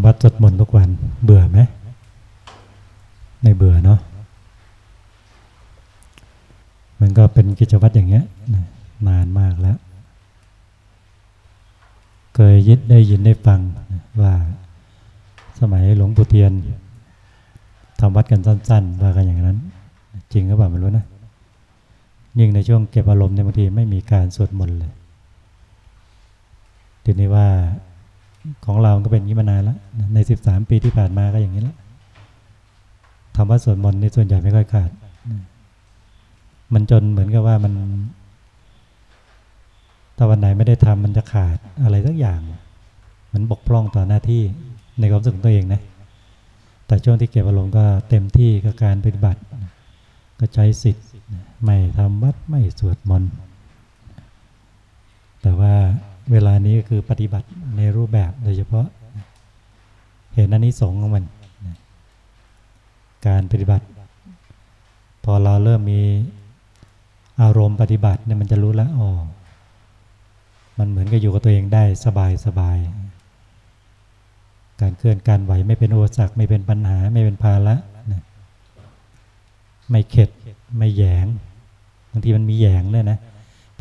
ำวัดสวดมนต์ทุกวันเบื่อไหมไม่เบื่อเนาะมันก็เป็นกิจวัตรอย่างเงี้ยนานมากแล้ว เคยยิดได้ยินได้ฟังว่าสมัยหลวงปู่เทียนทำวัดกันสั้น ๆ ว่ากันอย่างนั้น จริงหรือเปล่าไม่รู้นะยิ่งในช่วงเก็บอารมณ์ในบางทีไม่มีการสวดมนต์เลยทีนี้ว่า ของเราก็เป็นอย่างนี้มานานแล้วในสิบสามปีที่ผ่านมาก็อย่างนี้แล้วทำวัดสวดมนต์ในส่วนใหญ่ไม่ค่อยขาด มันจนเหมือนกับว่ามันถ้าวันไหนไม่ได้ทำมันจะขาดอะไรสักอย่าง มันบกพร่องต่อหน้าที่ในความรู้สึกตัวเองนะ แต่ช่วงที่เก็บอารมณ์ก็เต็มที่กับการปฏิบัติ ก็ใช้สิทธิ์ไม่ทำวัดไม่สวดมนต์แต่ว่า เวลานี้ก็คือปฏิบัติในรูปแบบโดยเฉพาะ เห็นอันนี้สงของมัน การปฏิบัติ พอเราเริ่มมีอารมณ์ปฏิบัติเนี่ยมันจะรู้แล้วอ๋อมันเหมือนกับอยู่กับตัวเองได้สบายสบาย การเคลื่อนการไหวไม่เป็นอุปสรรคไม่เป็นปัญหาไม่เป็นภาระไม่เข็ดไม่แยงบางทีมันมีแยงเลยนะ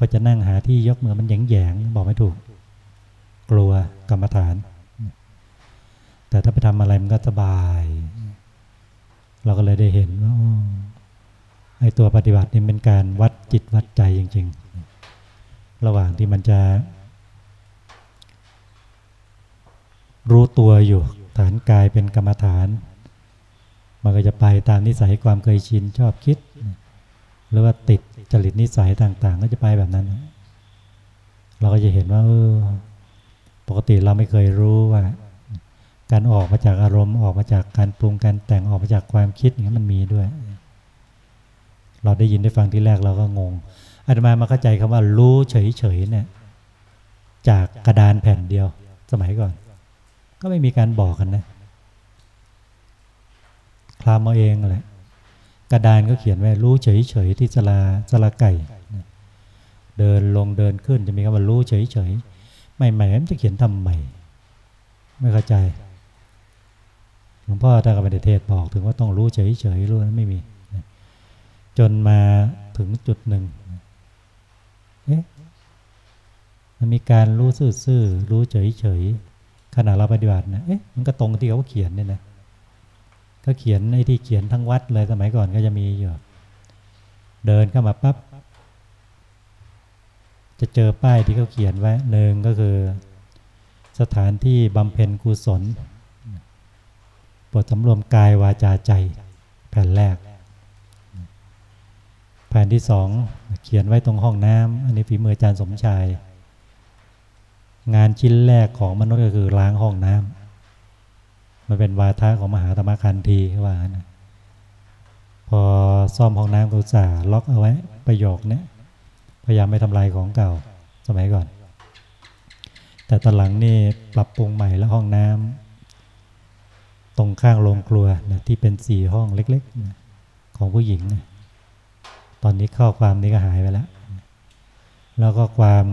พอจะนั่งหาที่ยกมือมันแยงแยงบอกไม่ถูก กลัวกรรมฐาน แต่ถ้าไปทำอะไรมันก็สบาย เราก็เลยได้เห็นว่าไอ้ตัวปฏิบัตินี่เป็นการวัดจิตวัดใจจริง ๆ ระหว่างที่มันจะ รู้ตัวอยู่ฐานกายเป็นกรรมฐาน มันก็จะไปตามนิสัยความเคยชินชอบคิด หรือว่าติดจริตนิสัยต่าง ๆ ก็จะไปแบบนั้น เราก็จะเห็นว่าเออปกติเราไม่เคยรู้ว่า การออกมาจากอารมณ์ออกมาจากการปรุงการแต่งออกมาจากความคิดอย่างนี้มันมีด้วย เราได้ยินได้ฟังที่แรกเราก็งงอาตมามาเข้าใจคำว่ารู้เฉยๆเนี่ยจากกระดานแผ่นเดียว สมัยก่อน ก็ไม่มีการบอกกันนะคลามมาเองแหละ กระดานก็เขียนไว้รู้เฉยๆที่สลาสลาไก่ เดินลงเดินขึ้นจะมีคำว่ารู้เฉยๆใหม่ๆมันจะเขียนทำใหม่ ไม่เข้าใจหลวงพ่อท่านก็ไม่ได้เทศบอกถึงว่าต้องรู้เฉยๆรู้นั้นไม่มี จนมาถึงจุดหนึ่งเอ๊ะมันมีการรู้ซื่อๆรู้เฉยๆขณะเราปฏิบัตินะเอ๊ะมันก็ตรงที่เขาเขียนเนี่ยนะ ก็เขียนไอ้ที่เขียนทั้งวัดเลยสมัยก่อนก็จะมีอยู่ เดินเข้ามาปับ๊บจะเจอป้ายที่เขาเขียนไว้หนึ่งก็คือ สถานที่บำเพ็ญกุศลบทสำรวมกายวาจาใจ แผ่นแรกแผ่นที่สองเขียนไว้ตรงห้องน้ำอันนี้ฝีมืออาจารย์สมชาย งานชิ้นแรกของมนุษย์ก็คือล้างห้องน้ำ มันเป็นวาทะของมหาธรรมคันธีว่านะพอซ่อมห้องน้ำกุศลล็อกเอาไว้ประโยคนี้พยายามไม่ทำลายของเก่าสมัยก่อน แต่ตอนหลังนี่ปรับปรุงใหม่แล้วห้องน้ำตรงข้างโรงครัวนะที่เป็นสี่ห้องเล็กๆนะของผู้หญิงนะตอนนี้ข้อความนี้ก็หายไปแล้ว แล้วก็ความ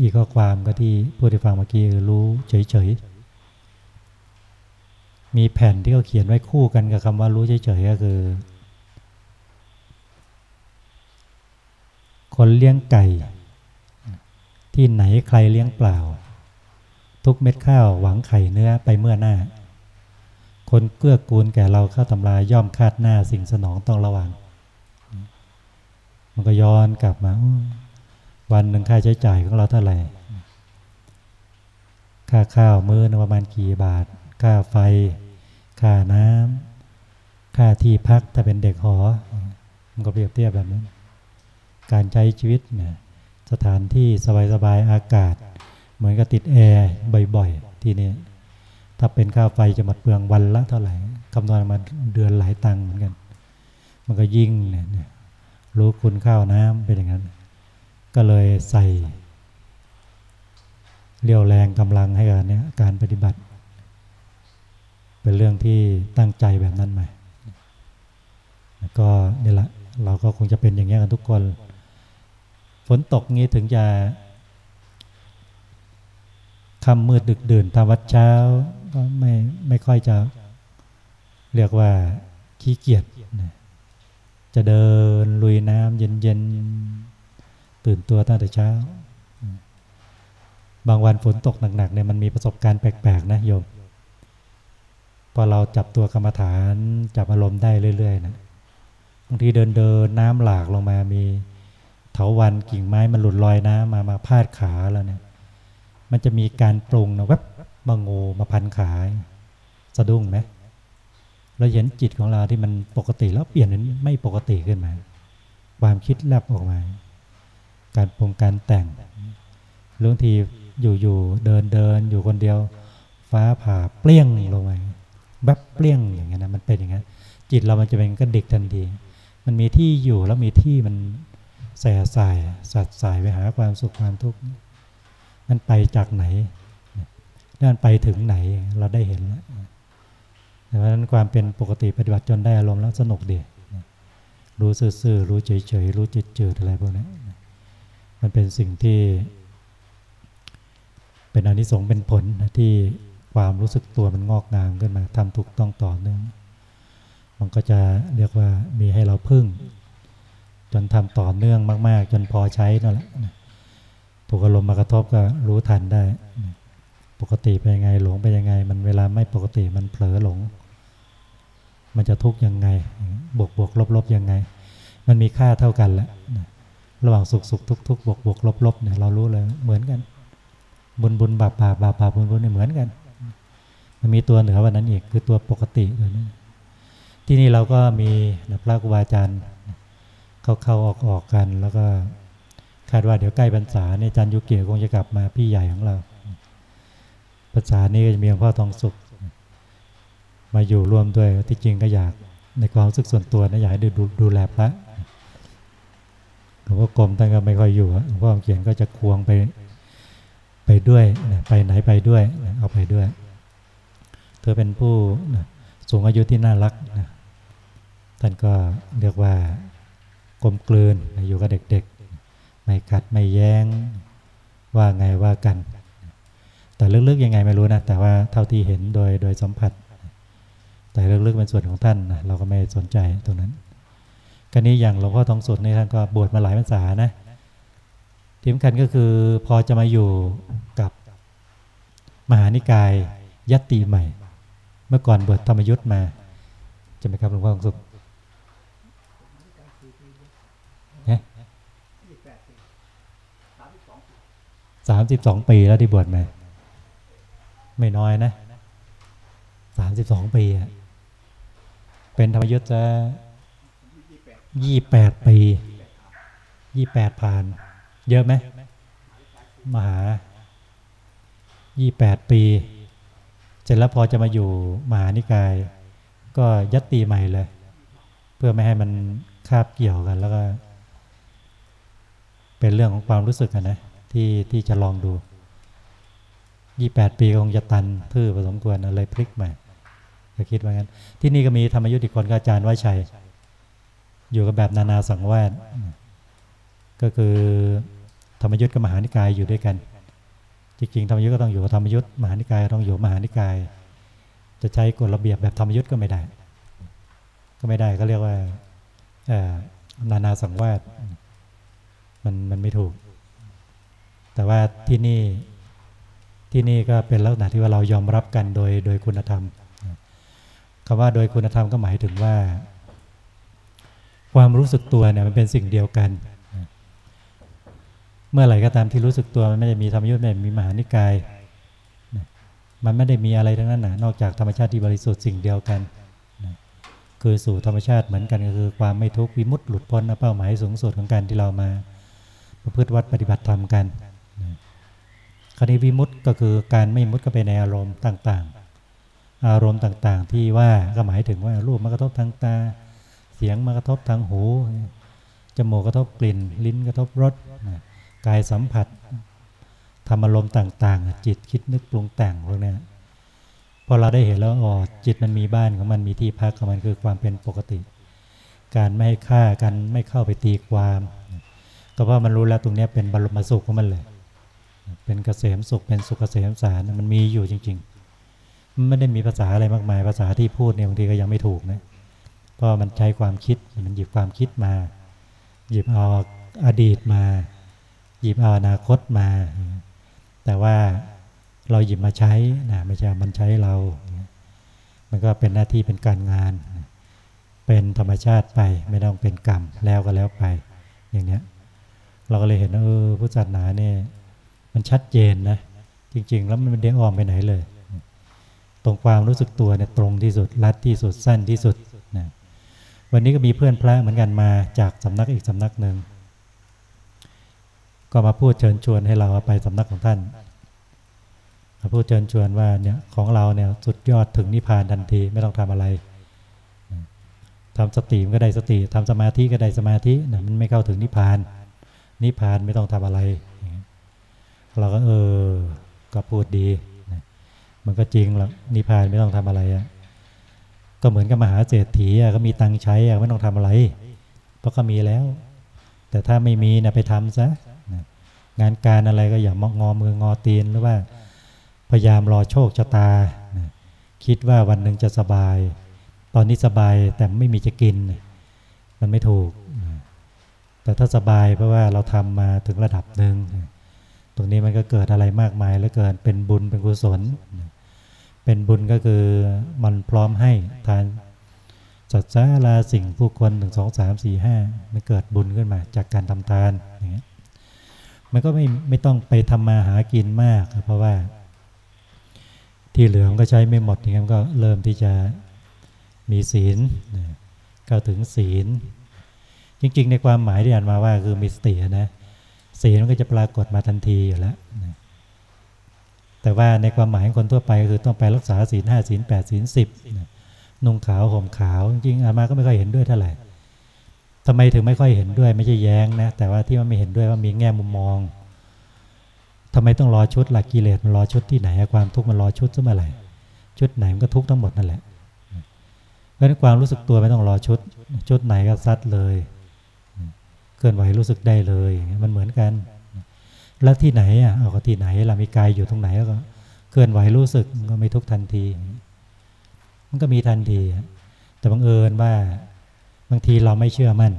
อีกข้อความก็ที่พูดให้ฟังเมื่อกี้รู้เฉยๆ มีแผ่นที่เขาเขียนไว้คู่กันกับคำว่ารู้เฉยๆก็คือ คนเลี้ยงไก่ ที่ไหนใครเลี้ยงเปล่า ทุกเม็ดข้าวหวังไข่เนื้อไปเมื่อหน้า คนเกื้อกูลแก่เราเข้าตำราย่อมคาดหน้าสิ่งสนองต้องระวัง มันก็ย้อนกลับมา วันหนึ่งค่าใช้จ่ายของเราเท่าไหร่ค่าข้าวมื้อนึงประมาณกี่บาท ค่าไฟ ค่าน้ำค่าที่พักถ้าเป็นเด็กหอ มันก็เปรียบเทียบแบบนั้น การใช้ชีวิตเนี่ยสถานที่สบายๆอากาศ เหมือนกับติดแอร์บ่อยๆ ที่นี่ถ้าเป็นค่าไฟจะหมดเปลืองวันละเท่าไหร่คำนวณมาเดือนหลายตังค์เหมือนกัน มันก็ยิ่งเนี่ยรู้คุณข้าวน้ำเป็นอย่างนั้น ก็เลยใส่เรียวแรงกำลังให้กับเนี้ยการปฏิบัติ เป็นเรื่องที่ตั้งใจแบบนั้นไหมก็นี่แหละเราก็คงจะเป็นอย่างนี้กันทุกคน ฝนตกงี้ถึงจะค่ำมืดดึกดื่นทำวัดเช้า ก็ไม่ไม่ค่อยจะเรียกว่าขี้เกียจจะเดินลุยน้ำเย็นๆตื่นตัวตั้งแต่เช้า บางวันฝนตกหนักๆเนี่ยมันมีประสบการณ์แปลกๆนะโยม พอเราจับตัวกรรมฐานจับอารมณ์ได้เรื่อยๆนะบางทีเดินเดินน้ำหลากลงมามีเถาวันกิ่งไม้มันหลุดลอยน้ำมามาพาดขาแล้วเนี่ย มันจะมีการปรุงนะแวบมางูมาพันขาสะดุ้งไหมเราเห็นจิตของเราที่มันปกติแล้วเปลี่ยนเป็นไม่ปกติขึ้นมา ความคิดแลบออกมา การปรุงการแต่งเรื่องทีอยู่ๆเดินเดินอยู่คนเดียว ฟ้าผ่าเปรี้ยงลงมา แบบเปรี้ยงอย่างเงี้ยนะมันเป็นอย่างเงี้ยจิตเรามันจะเป็นกระดิกทันที มันมีที่อยู่แล้วมีที่มันแส่สายสัดสายไปหาความสุขความทุกข์มันไปจากไหนด้านไปถึงไหนเราได้เห็นแล้วดังนั้นความเป็นปกติปฏิบัติจนได้อารมณ์แล้วสนุกดีรู้ซื่อๆรู้เฉยๆรู้จืดๆอะไรพวกนี้มันเป็นสิ่งที่ เป็นอนิสงส์เป็นผลที่ ความรู้สึกตัวมันงอกงามขึ้นมาทำถูกต้องต่อเนื่องมันก็จะเรียกว่ามีให้เราพึ่ง จนทำต่อเนื่องมาก ๆ จนพอใช้นั่นแหละถูกอารมณ์มากระทบก็รู้ทันได้ ปกติเป็นยังไงหลงเป็นยังไง มันเวลาไม่ปกติมันเผลอหลง มันจะทุกข์ยังไง บวกบวกลบลบยังไง มันมีค่าเท่ากันแหละระหว่างสุขสุขทุกทุกบวกบวกลบลบเนี่ยเรารู้เลยเหมือนกัน บุญบุญบาปบาปบาปบาปบุญบุญเนี่ยเหมือนกัน มันมีตัวเหนือวันนั้นอีกคือตัวปกติตัวนี้ที่นี่เราก็มีพระครูบาอาจารย์เข้าเข้าออกออกกัน แล้วก็คาดว่าเดี๋ยวใกล้พรรษาเนี่ยอาจารย์ยุเกียคงจะกลับมาพี่ใหญ่ของเราพรรษานี้ก็จะมีหลวงพ่อทองสุข มาอยู่ร่วมด้วยที่จริงก็อยากในความรู้สึกส่วนตัวนะอยากให้ดูดูแลพระหลวงพ่อกรมท่านก็ไม่ค่อยอยู่หลวงพ่อเขียนก็จะควงไปไปด้วย ไปไหนไปด้วยเอาไปด้วย เธอเป็นผู้สูงอายุที่น่ารักนะท่านก็เรียกว่ากลมกลืนอยู่กับเด็กๆ ไม่ขัดไม่แย้งว่าไงว่ากัน แต่ลึกๆยังไงไม่รู้นะ แต่ว่าเท่าที่เห็นโดยโดยสัมผัส แต่ลึกๆเป็นส่วนของท่านนะเราก็ไม่สนใจตรงนั้นกันนี้อย่างหลวงพ่อทองสุดนี่ท่านก็บวชมาหลายพรรษานะที่สำคัญก็คือพอจะมาอยู่กับมหานิกายยัตติใหม่ เมื่อก่อนบวชธรรมยุทธ์มาจะไหมครับหลวงพ่อสุขสามสิบสองปีแล้วที่บวชมา ไม่น้อยนะสามสิบสองปีอะเป็นธรรมยุทธ์จะยี่แปดปียี่แปดผ่าน เยอะไหมมหายี่แปดปี สร็จแล้วพอจะมาอยู่มหานิกาย ก็ยัดตีใหม่เลย เพื่อไม่ให้มันคาบเกี่ยวกัน แล้วก็ เป็นเรื่องของความรู้สึกนะ ที่ที่จะลองดูยี่แปดปีคงจะตันทื่อผสมควรอะไรพลิกใหม่ก็คิดว่างั้น ที่นี่ก็มีธรรมยุติคนอาจารย์ไว้ชัย อยู่กับแบบนานาสังวาสก็คือธรรมยุทธ์กับมหานิกายอยู่ด้วยกัน จริงๆธรรมยุทธ์ก็ต้องอยู่กับธรรมยุทธ์มหานิกายต้องอยู่มหานิกาย จะใช้กฎระเบียบแบบธรรมยุทธ์ก็ไม่ได้ ก็ไม่ได้ก็เรียกว่านานาสังวาสมันมันไม่ถูก แต่ว่าที่นี่ที่นี่ก็เป็นลักษณะที่ว่าเรายอมรับกันโดยโดยคุณธรรมคำว่าโดยคุณธรรมก็หมายถึงว่า ความรู้สึกตัวเนี่ยมันเป็นสิ่งเดียวกัน เมื่อไหร่ก็ตามที่รู้สึกตัวมันไม่ได้มีธรรมยุทธ์ไม่มีมหานิกาย มันไม่ได้มีอะไรทั้งนั้นนะนอกจากธรรมชาติที่บริสุทธิ์สิ่งเดียวกันคือสู่ธรรมชาติเหมือนกันก็คือ ความไม่ทุกข์วิมุตต์หลุดพ้นเป้าหมายสูงสุดของการที่เรามาประพฤติวัดปฏิบัติธรรมกันคราวนี้วิมุตต์ก็คือการไม่มุตต์ก็เป็นในอารมณ์ต่างๆ อารมณ์ต่างๆ ที่ว่าก็หมายถึงว่ารูปมากระทบทางตา เสียงมากระทบทางหู จมูกกระทบกลิ่น ลิ้นกระทบรส กายสัมผัสทำอารมณ์ต่าง ๆ จิตคิดนึกปรุงแต่งพวกนี้พอเราได้เห็นแล้วอ๋อจิตมันมีบ้านของมันมีที่พักของมันคือความเป็นปกติ การไม่ให้ฆ่ากันไม่เข้าไปตีความก็เพราะมันรู้แล้วตรงนี้เป็นบรมสุขของมันเลย เป็นเกษมสุขเป็นสุขเกษมสารมันมีอยู่จริงๆมันไม่ได้มีภาษาอะไรมากมายภาษาที่พูดเนี่ยบางทีก็ยังไม่ถูกนะเพราะมันใช้ความคิดมันหยิบความคิดมา หยิบเอาอดีตมา หยิบเอาอนาคตมา แต่ว่าเราหยิบมาใช้นะไม่ใช่มันใช้เรา มันก็เป็นหน้าที่เป็นการงาน เป็นธรรมชาติไปไม่ต้องเป็นกรรมแล้วก็แล้วไป อย่างเนี้ยเราก็เลยเห็นว่าเออพุทธศาสนาเนี่ยมันชัดเจนนะจริง ๆ แล้วมันไม่ได้อ้อมไปไหนเลย ตรงความรู้สึกตัวเนี่ยตรงที่สุดรัดที่สุดสั้นที่สุดนะวันนี้ก็มีเพื่อนพระเหมือนกันมาจากสำนักอีกสำนักหนึ่ง ก็มาพูดเชิญชวนให้เราไปสำนักของท่านมาพูดเชิญชวนว่าเนี่ยของเราเนี่ยสุดยอดถึงนิพพานทันทีไม่ต้องทำอะไรทำสติมันก็ได้สติทำสมาธิก็ได้สมาธินะมันไม่เข้าถึงนิพพาน นิพพานไม่ต้องทำอะไร เราก็เออก็พูดดี มันก็จริงหรอกนิพพานไม่ต้องทำอะไรอะก็เหมือนกับมหาเศรษฐีก็มีตังค์ใช้อะไม่ต้องทำอะไร เพราะก็มีแล้ว แต่ถ้าไม่มีนะไปทำซะ งานการอะไรก็อย่ามองอมืองอตีนหรือว่าพยายามรอโชคชะตา คิดว่าวันหนึ่งจะสบาย ตอนนี้สบายแต่ไม่มีจะกิน มันไม่ถูก แต่ถ้าสบายเพราะว่าเราทำมาถึงระดับหนึ่ง ตรงนี้มันก็เกิดอะไรมากมายแล้วเกิดเป็นบุญเป็นกุศล เป็นบุญก็คือมันพร้อมให้ทานจัดสาราสิ่งผู้คนหนึ่งสองสามสี่ห้ามันเกิดบุญขึ้นมาจากการทำทานอย่างเงี้ย มันก็ไม่ไม่ต้องไปทำมาหากินมาก เพราะว่า ที่เหลือมันก็ใช้ไม่หมดอย่างเงี้ก็เริ่มที่จะมีศีลเข้าถึงศีล จริง ๆ ในความหมายที่อ่านมาว่าคือมีสตินะศีลมันก็จะปรากฏมาทันทีอยู่แล้วแต่ว่าในความหมายของคนทั่วไปก็คือต้องไปรักษาศีลห้าศีลแปดศีลสิบนุ่งขาวห่มขาว จริงอามาก็ไม่ค่อยเห็นด้วยเท่าไหร่ ทำไมถึงไม่ค่อยเห็นด้วยไม่ใช่แย้งนะ แต่ว่าที่มันไม่เห็นด้วยว่ามีแง่มุมมองทำไมต้องรอชุดหลักกิเลสมันรอชุดที่ไหนความทุกข์มันรอชุดซะเมื่อไหร่ชุดไหนมันก็ทุกข์ทั้งหมดนั่นแหละเพราะนั้นความรู้สึกตัวไม่ต้องรอชุด ชุดไหนก็ซัดเลยเคลื่อนไหวรู้สึกได้เลยมันเหมือนกัน แล้วที่ไหนอะเอาก็ที่ไหนเรามีกายอยู่ตรงไหนก็เคลื่อนไหวรู้สึกก็ไม่ทุกทันที มันก็มีทันทีแต่บังเอิญว่า บางทีเราไม่เชื่อมั่น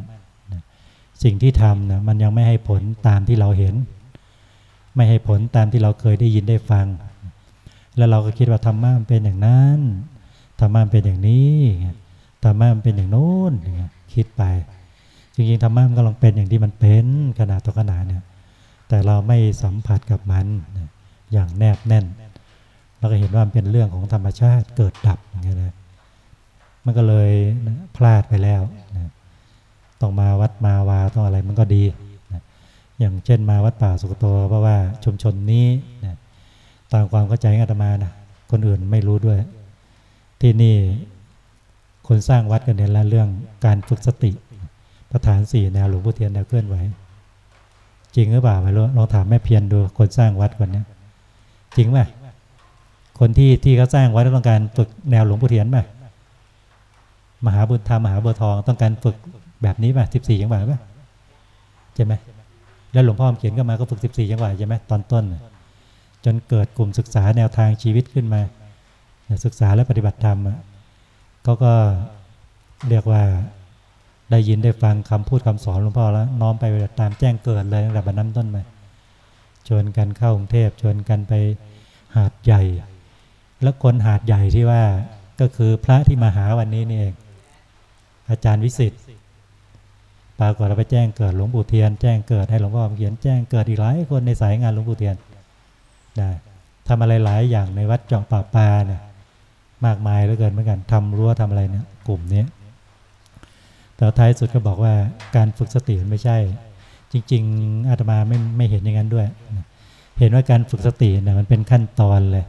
สิ่งที่ทำนะมันยังไม่ให้ผลตามที่เราเห็น ไม่ให้ผลตามที่เราเคยได้ยินได้ฟัง แล้วเราก็คิดว่าธรรมะมันเป็นอย่างนั้นธรรมะมันเป็นอย่างนี้ธรรมะมันเป็นอย่างโน้นคิดไป จริงๆธรรมะมันก็ลองเป็นอย่างที่มันเป็นขนาดต่อขนาดเนี่ยแต่เราไม่สัมผัสกับมันอย่างแนบแน่นเราก็เห็นว่ามันเป็นเรื่องของธรรมชาติเกิดดับอย่างเงี้ยนะ มันก็เลยพลาดไปแล้วนะต้องมาวัดมาวาต้องอะไรมันก็ดีนะอย่างเช่นมาวัดป่าสุกโตเพราะว่าชุมชนนี้นะตามความเข้าใจอาตมานะคนอื่นไม่รู้ด้วย ที่นี่คนสร้างวัดกันเน้นละเรื่องการฝึกสติประธานสี่แนวหลวงพ่อเทียนแนวเคลื่อนไหวจริงหรือเปล่าไม่รู้ลองถามแม่เพียรดูคนสร้างวัดคนนี้จริงไหมคนที่ที่เขาสร้างวัดต้องการฝึกแนวหลวงพ่อเทียนไหม มหาบุญธรรมมหาบัวทองต้องการฝึกแบบนี้ป่ะสิบสี่จังหวะป่ะใช่ไหมแล้วหลวงพ่อเขียนก็มาก็ฝึกสิบสี่จังหวะใช่ไหมตอนต้น จนเกิดกลุ่มศึกษาแนวทางชีวิตขึ้นมา ศึกษาและปฏิบัติธรรมเขาก็เรียกว่าได้ยินได้ฟังคำพูดคำสอนหลวงพ่อแล้วน้อมไปตามแจ้งเกิดเลยตั้งแต่บัดนั้นต้นมาชวนกันเข้ากรุงเทพชวนกันไปหาดใหญ่ แล้วคนหาดใหญ่ที่ว่าก็คือพระที่มาหาวันนี้นี่เอง อาจารย์วิสิทธิ์ปรากฏเราไปแจ้งเกิดหลวงปู่เทียน แจ้งเกิดให้หลวงพ่อเขียนแจ้งเกิดอีกหลายคนในสายงานหลวงปู่เทียนนะทำอะไรหลายอย่างในวัดเจาะป่าปาเนี่ยมากมายเหลือเกินเหมือนกันทำรั้วทำอะไรเนี่ยกลุ่มนี้แต่ท้ายสุดก็บอกว่าการฝึกสติมันไม่ใช่ จริง ๆอาตมาไม่ไม่เห็นอย่างนั้นด้วย เห็นว่าการฝึกสติเนี่ยมันเป็นขั้นตอนเลย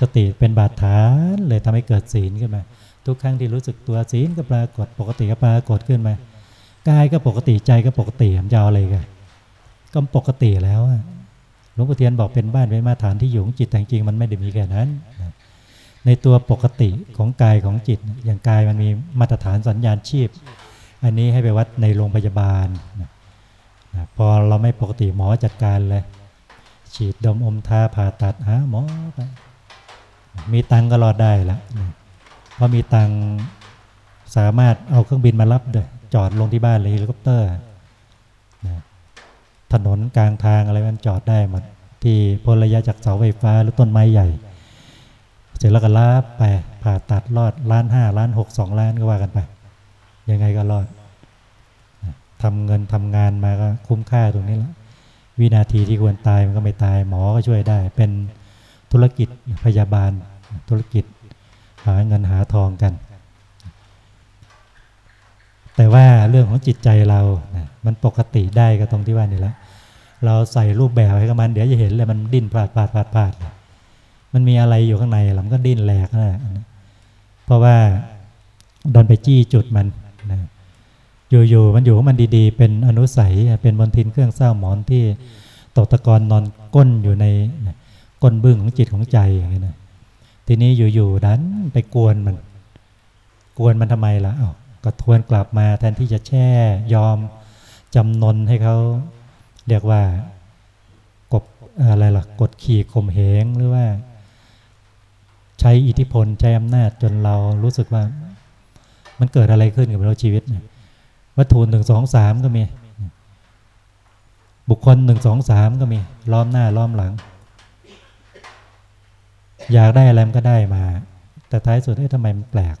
สติเป็นบาดฐานเลยทำให้เกิดศีลขึ้นมา ทุกครั้งที่รู้สึกตัวศีลก็ปรากฏปกติก็ปรากฏขึ้นมากายก็ปกติใจก็ปกติมันจะเอาอะไรกันก็ปกติแล้วหลวงพ่อเทียนบอกเป็นบ้านเป็นมาตรฐานที่อยู่ของจิตแต่จริงมันไม่ได้มีแค่นั้น ในตัวปกติของกายของจิต อย่างกายมันมีมาตรฐานสัญญาณชีพ อันนี้ให้ไปวัดในโรงพยาบาลพอเราไม่ปกติหมอจัดการเลยฉีดดมอมทาผ่าตัดหาหมอไปมีตังก็รอดได้ละ พรามีตังสามารถเอาเครื่องบินมารับเลยจอดลงที่บ้านเลยเฮลิคอปเตอร์นะถนนกลางทางอะไรมันจอดได้หมดที่พ้นระยะจากเสาไฟฟ้าหรือต้นไม้ใหญ่ เสร็จแล้วก็รับไปผ่าตัดรอดล้านห้าล้านหกสองล้านก็ว่ากันไป ยังไงก็รอดทำเงินทำงานมาก็คุ้มค่าตรงนี้แล้ววินาทีที่ควรตายมันก็ไม่ตายหมอก็ช่วยได้ เป็นธุรกิจพยาบาลธุรกิจ หาเงินหาทองกัน แต่ว่าเรื่องของจิตใจเรานะมันปกติได้ก็ตรงที่ว่านี่แหละเราใส่รูปแบบให้กับมัน เดี๋ยวจะเห็นเลยมันดิ้นพลาดพลาดพลาดพลาดมันมีอะไรอยู่ข้างในหลังก็ดิ้นแหลกนะเพราะว่าดอนไปจี้จุดมันนะอยู่ๆมันอยู่ของมันดีๆ เป็นอนุสัยเป็นบนทินเครื่องเศร้าหมอนที่ตกตะกอนนอนก้นอยู่ในก้นบึ้งของจิตของใจอย่างนี้นะ ทีนี้อยู่ๆดันไปกวนมัน กวนมันทำไมล่ะอ้าวก็ทวนกลับมาแทนที่จะแช่ยอมจำนนให้เขาเรียกว่ากบอะไรล่ะกดขี่ข่มเหงหรือว่า ใช้อิทธิพลใช้อำนาจจนเรารู้สึกว่า มันเกิดอะไรขึ้นกับเราชีวิตเนี่ยวัตถุหนึ่งสองสามก็มี บุคคลหนึ่งสองสามก็มีล้อมหน้าล้อมหลัง อยากได้อะไรมันก็ได้มา แต่ท้ายสุดเอ๊ะทำไมมันแปลก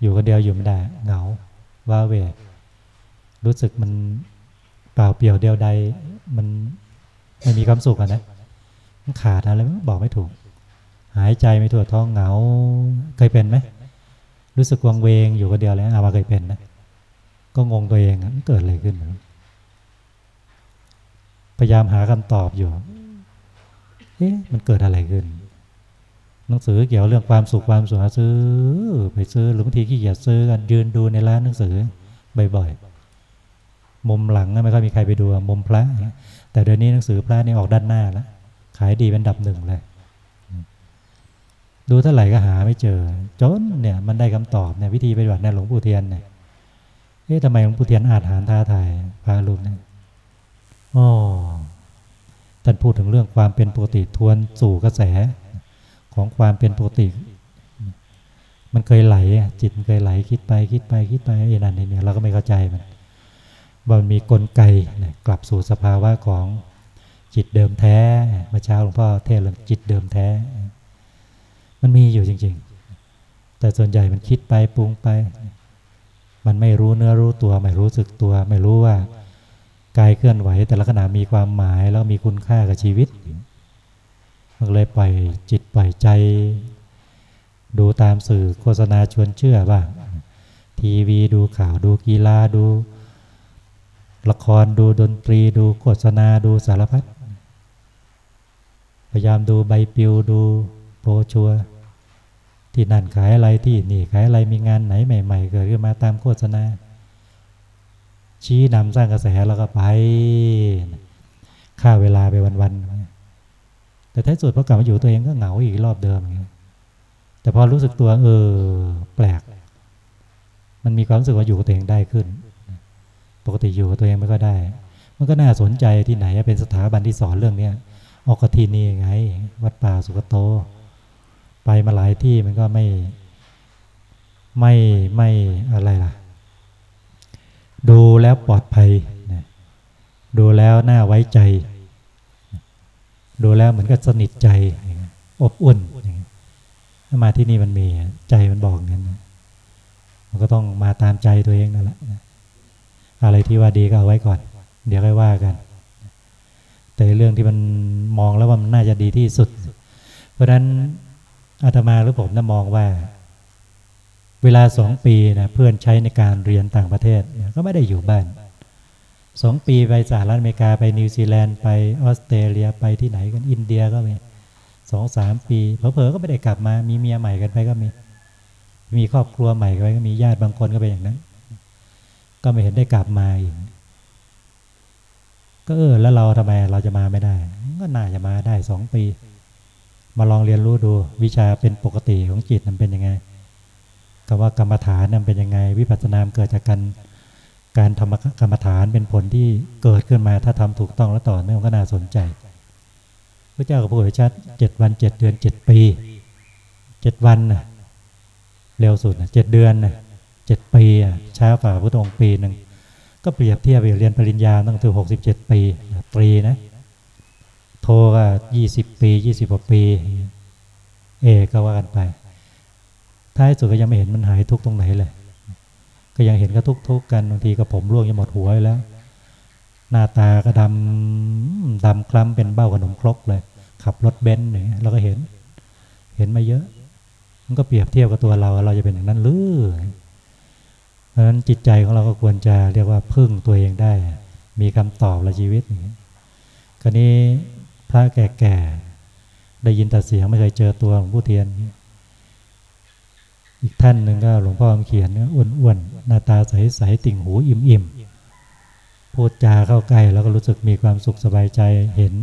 อยู่คนเดียวอยู่ไม่ได้ เหงาว้าเวรู้สึกมันเปล่าเปลี่ยวเดียวใด มันไม่มีความสุขอะนะมันขาดอะไรบอกไม่ถูก หายใจไม่ทั่วท้องเหงาเคยเป็นไหมรู้สึกวังเวงอยู่คนเดียวแล้วอามาเคยเป็นนะก็งงตัวเองมันเกิดอะไรขึ้น พยายามหาคำตอบอยู่ เอ๊ะมันเกิดอะไรขึ้น หนังสือเกี่ยวเรื่องความสุขความสุขซื้อ ไปซื้อหรือบางทีขี้เกียจซื้อกันยืนดูในร้านหนังสือบ่อยๆ มุมหลังไม่ค่อยมีใครไปดูมุมพระ แต่เดี๋ยวนี้หนังสือพระนี่ออกด้านหน้าแล้วขายดีเป็นดับหนึ่งเลย ดูเท่าไหร่ก็หาไม่เจอ จนเนี่ยมันได้คำตอบเนี่ยวิธีปฏิบัติในหลวงปู่เทียนเนี่ยเอ๊ะทำไมหลวงปู่เทียนอาจหารท้าทายพระรูปเนี่ยอ๋อท่านพูดถึงเรื่องความเป็นปกติทวนสู่กระแส ของความเป็นปกติ มันเคยไหลจิตมันเคยไหลคิดไปคิดไปคิดไปไอ้นั่นเนี่ยเราก็ไม่เข้าใจมันมันมีกลไกกลับสู่สภาวะของจิตเดิมแท้เมื่อเช้าหลวงพ่อเทศเรื่องจิตเดิมแท้ มันมีอยู่จริง ๆ แต่ส่วนใหญ่มันคิดไปปรุงไป มันไม่รู้เนื้อรู้ตัว ไม่รู้สึกตัว ไม่รู้ว่ากายเคลื่อนไหว แต่ละขณะมีความหมายแล้วมีคุณค่ากับชีวิต เลยปล่อยจิตปล่อยใจ ดูตามสื่อโฆษณาชวนเชื่อบ้าง ทีวีดูข่าวดูกีฬาดู ละครดูดนตรีดูโฆษณาดูสารพัดพยายามดูใบปลิวดูโปรชัวที่นั่นขายอะไรที่นี่ขายอะไรมีงานไหนใหม่ ๆ เกิดขึ้นมาตามโฆษณา ชี้นำสร้างกระแสแล้วก็ไปฆ่าเวลาไปวันๆ แต่ท้ายสุดพอกลับมาอยู่ตัวเองก็เหงาอีกรอบเดิมแต่พอรู้สึกตัวเออแปลก มันมีความรู้สึกว่าอยู่กับตัวเองได้ขึ้น ปกติอยู่กับตัวเองไม่ก็ได้ มันก็น่าสนใจที่ไหนเป็นสถาบันที่สอนเรื่องเนี้ยออกกทีนีไง วัดป่าสุกโต ไปมาหลายที่มันก็ไม่ไม่ไม่อะไรล่ะ ดูแล้วปลอดภัย ดูแล้วน่าไว้ใจ ดูแล้วเหมือนกับสนิทใจ อบอุ่นถ้ามาที่นี่มันมีใจมันบอกงั้นมันก็ต้องมาตามใจตัวเองนั่นแหละอะไรที่ว่าดีก็เอาไว้ก่อน เดี๋ยวค่อยว่ากัน แต่เรื่องที่มันมองแล้วว่ามันน่าจะดีที่สุด เพราะฉะนั้นอาตมาหรือผมนะมองว่า เวลาสองปีนะเพื่อนใช้ในการเรียนต่างประเทศ ก็ไม่ได้อยู่บ้าน สองปีไปสหรัฐอเมริกาไปนิวซีแลนด์ไปออสเตรเลียไปที่ไหนกันอินเดียก็มีสองสามปีเผลอๆก็ไม่ได้กลับมา มีเมียใหม่กันไปก็มี มีครอบครัวใหม่กันไปก็มีญาติบางคนก็เป็นอย่างนั้น ก็ไม่เห็นได้กลับมาอีกก็เออแล้วเราทำไมเราจะมาไม่ได้ ก็น่าจะมาได้สองปี มาลองเรียนรู้ดูวิชาเป็นปกติของจิตนั้นเป็นยังไงคำว่ากรรมฐานนั้นเป็นยังไง วิปัสสนามเกิดจากการ การทำกรรมฐานเป็นผลที่เกิดขึ้นมาถ้าทำถูกต้องและต่อเนื่องก็น่าสนใจ พระเจ้าก็พูดชัดเจ็ดวันเจ็ดเดือนเจ็ดปีเจ็ดวันนะเร็วสุดนะเจ็ดเดือนนะเจ็ดปีช้าฝ่าพุทธองค์ปีหนึ่งก็เปรียบเทียบไปเรียนปริญญาตั้งถึงหกสิบเจ็ดปีตรีนะโทก็ยี่สิบปียี่สิบกว่าปี เอกก็ว่ากันไปท้ายสุดก็ยังไม่เห็นมันหายทุกตรงไหนเลย ยังเห็นก็ทุกทุกกันบางทีก็ผมร่วงจะหมดหัวแล้ว หน้าตาก็ดำดำคล้ำเป็นเบ้าขนมครกเลย ขับรถเบนซ์เนี่ยเราก็เห็น เห็นมาเยอะ มันก็เปรียบเทียบกับตัวเรา เราจะเป็นอย่างนั้นหรือเพราะฉะนั้นจิตใจของเราก็ควรจะเรียกว่าพึ่งตัวเองได้ มีคำตอบละชีวิตนี้คราวนี้พระแก่ๆได้ยินแต่เสียงไม่เคยเจอตัวหลวงพ่อเทียน อีกท่านหนึ่งก็หลวงพ่อเขียนอ้วนๆหน้าตาใสๆติ่งหูอิ่มๆพูดจาเข้าใกล้แล้วก็รู้สึกมีความสุขสบายใจเห็น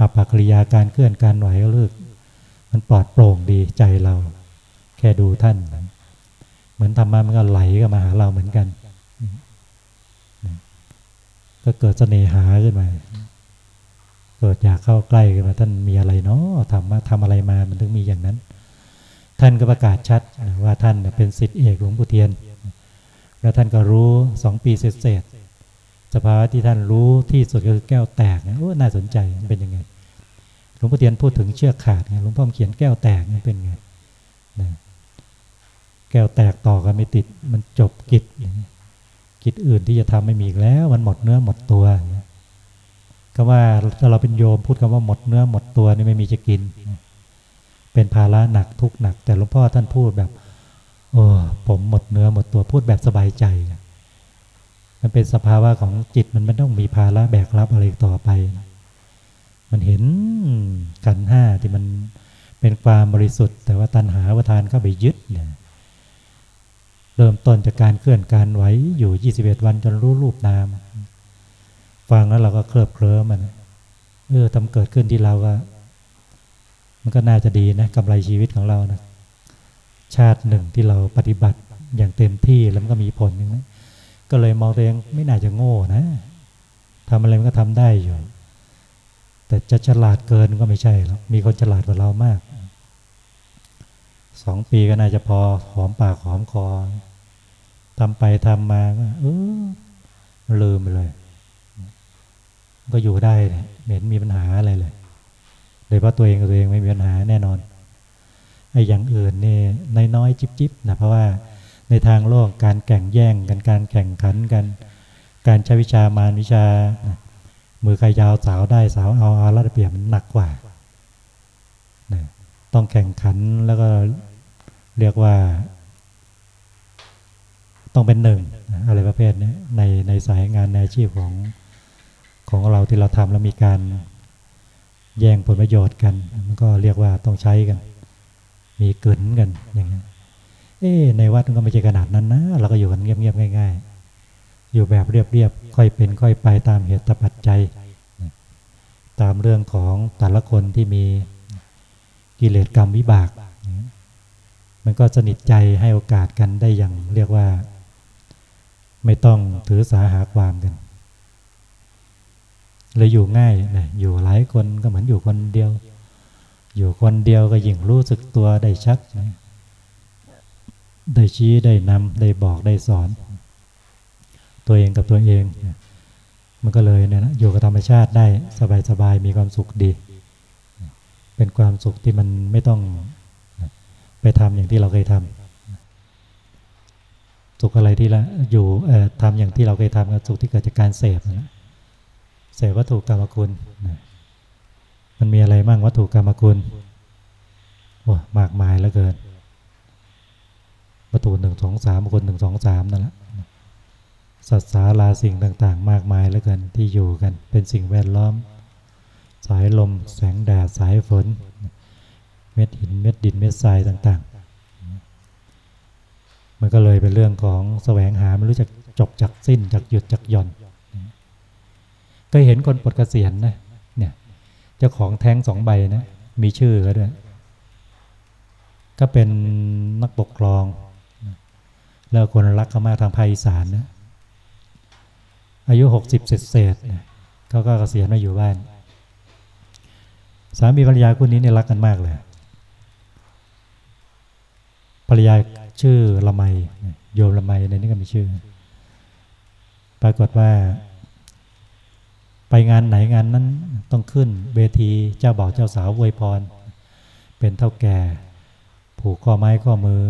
อัปกิริยาการเคลื่อนการไหวก็ลิกมันปลอดโปร่งดีใจเรา แค่ดูท่าน เหมือนธรรมะมันก็ไหลก็มาหาเราเหมือนกัน ก็เกิดเสน่หาขึ้นมาเกิดอยากเข้าใกล้ขึ้นมาท่านมีอะไรเนาะทำมาทำอะไรมามันถึงมีอย่างนั้น ท่านก็ประกาศชัดว่าท่านเป็นสิทธิเอกหลวงปู่เทียน แล้วท่านก็รู้สองปีเศษสภาวะที่ท่านรู้ที่สุดก็คือแก้วแตกนะโอ้น่าสนใจมันเป็นยังไงหลวงพ่อเทียนพูดถึงเชือกขาดไงหลวงพ่อเขียนแก้วแตกมันเป็นไงนะแก้วแตกต่อกันไม่ติดมันจบกิจกิจอื่นที่จะทำไม่มีอีกแล้ว มันหมดเนื้อหมดตัวก็ว่าถ้าเราเป็นโยมพูดคำว่าหมดเนื้อหมดตัวนี่ไม่มีจะกิน เป็นภาระหนักทุกหนัก แต่หลวงพ่อท่านพูดแบบ โอ้ผมหมดเนื้อหมดตัวพูดแบบสบายใจ มันเป็นสภาวะของจิตมันไม่ต้องมีภาระแบกรับอะไรต่อไป มันเห็นขันห้าที่มันเป็นความบริสุทธิ์ แต่ว่าตัณหาวทานเข้าไปยึดเนี่ยเริ่มต้นจากการเคลื่อนการไหวอยู่ 21 วันจนรู้รูปนาม ฟังแล้วเราก็เคลิบเคลิ้มมันเออทำเกิดขึ้นที่เราก็ มันก็น่าจะดีนะกำไรชีวิตของเรานะชาติหนึ่งที่เราปฏิบัติอย่างเต็มที่แล้วมันก็มีผลอย่างนั้นก็เลยมองตัวเองไม่น่าจะโง่นะทำอะไรมันก็ทำได้อยู่ แต่จะฉลาดเกินก็ไม่ใช่หรอกมีคนฉลาดกว่าเรามากสองปีก็น่าจะพอหอมปากหอมคอทำไปทำมาก็เออลืมไปเลย ก็อยู่ได้เหม็นมีปัญหาอะไรเลย โดยเพราะตัวเองตัวเองไม่มีปัญหาแน่นอนไอ้อย่างอื่นนี่น้อยๆจิบๆนะเพราะว่าในทางโลกการแข่งแย่งกันการแข่งขันกัน การใช้วิชามารวิชา มือใครยาวสาวได้สาวเอาอาระเบียบมันหนักกว่าต้องแข่งขันแล้วก็เรียกว่า ต้องเป็นหนึ่งอะไรประเภทนี้ในในสายงานในอาชีพของของเราที่เราทำแล้วมีการ แย่งผลประโยชน์กัน มันก็เรียกว่าต้องใช้กัน มีเกินกันอย่างนี้เอ๊ในวัดมันก็ไม่ใช่ขนาดนั้นนะ เราก็อยู่กันเงียบๆง่าย ๆ อยู่แบบเรียบๆค่อยเป็นค่อยไปตามเหตุปัจจัย ตามเรื่องของแต่ละคนที่มีกิเลสกรรมวิบาก มันก็สนิทใจให้โอกาสกันได้อย่างเรียกว่า ไม่ต้องถือสาหาความกัน เลยอยู่ง่ายนะอยู่หลายคนก็เหมือนอยู่คนเดียว อยู่คนเดียวก็ยิ่งรู้สึกตัวได้ชัดนะได้ชี้ได้นำได้บอกได้สอน ตัวเองกับตัวเองมันก็เลยเนี่ยนะอยู่กับธรรมชาติได้สบายๆมีความสุขดี เป็นความสุขที่มันไม่ต้องไปทำอย่างที่เราเคยทำสุขอะไรที่ละอยู่ทำอย่างที่เราเคยทำกับสุขที่เกิดจากการเสพนะ เสพวัตถุกรรมคุณมันมีอะไรบ้างวัตถุกรรมคุณโอ้มากมายเหลือเกิน วัตถุหนึ่งสองสามคนหนึ่งสองสามนั่นแหละสัตว์สาราสิ่งต่างๆ มากมายแล้วกันที่อยู่กัน เป็นสิ่งแวดล้อม สายลม แสงแดดสายฝน เม็ดหินเม็ดดินเม็ดทรายต่าง ๆ มันก็เลยเป็นเรื่องของแสวงหาไม่รู้จักจบจากสิ้นจากหยุดจากหย่อน ก็เห็นคนปลดเกษียณนะเนี่ยเจ้าของแท้งสองใบนะ มีชื่อก็ด้วย ก็เป็นนักปกครอง แล้วคนรักเขามาทางภาคอีสานนะอายุหกสิบเศษเศษเขาก็เกษียณมาอยู่บ้าน สามีภรรยาคู่นี้เนี่ยรักกันมากเลยภรรยาชื่อละไมโยมละไมในนี้ก็มีชื่อ ปรากฏว่า ไปงานไหนงานนั้นต้องขึ้นเวทีเจ้าบ่าวเจ้าสาวอวยพร เป็นเท่าแก่ ผูกข้อไม้ข้อมือ